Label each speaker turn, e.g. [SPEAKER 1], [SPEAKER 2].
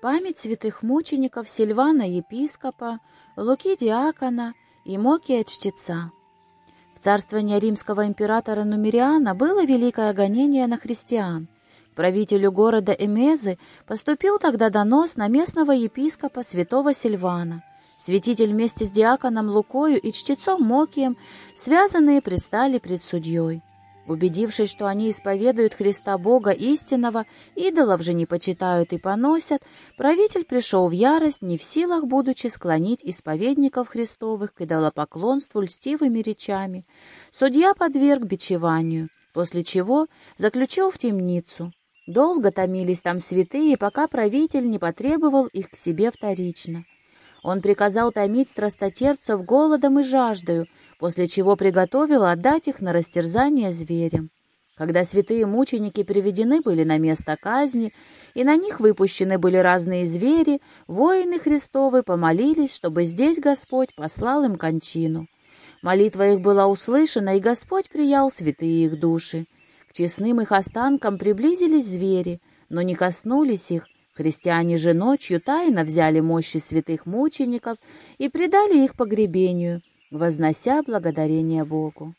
[SPEAKER 1] Память святых мучеников Сильвана епископа, Луки диакона и Мокия чтеца. В царствование римского императора Нумериана было великое гонение на христиан. Правителю города Эмезы поступил тогда донос на местного епископа святого Сильвана. Святитель вместе с диаконом Лукою и чтецом Мокием, связанные, предстали пред судьей. Убедившись, что они исповедуют Христа Бога истинного, идолов же не почитают и поносят, правитель пришел в ярость, не в силах, будучи склонить исповедников Христовых к идолопоклонству льстивыми речами. Судья подверг бичеванию, после чего заключил в темницу. Долго томились там святые, пока правитель не потребовал их к себе вторично. Он приказал томить страстотерпцев голодом и жаждою, после чего приготовил отдать их на растерзание зверям. Когда святые мученики приведены были на место казни, и на них выпущены были разные звери, воины Христовы помолились, чтобы здесь Господь послал им кончину. Молитва их была услышана, и Господь приял святые их души. К честным их останкам приблизились звери, но не коснулись их, Христиане же ночью тайно взяли мощи святых мучеников и предали их погребению, вознося благодарение Богу.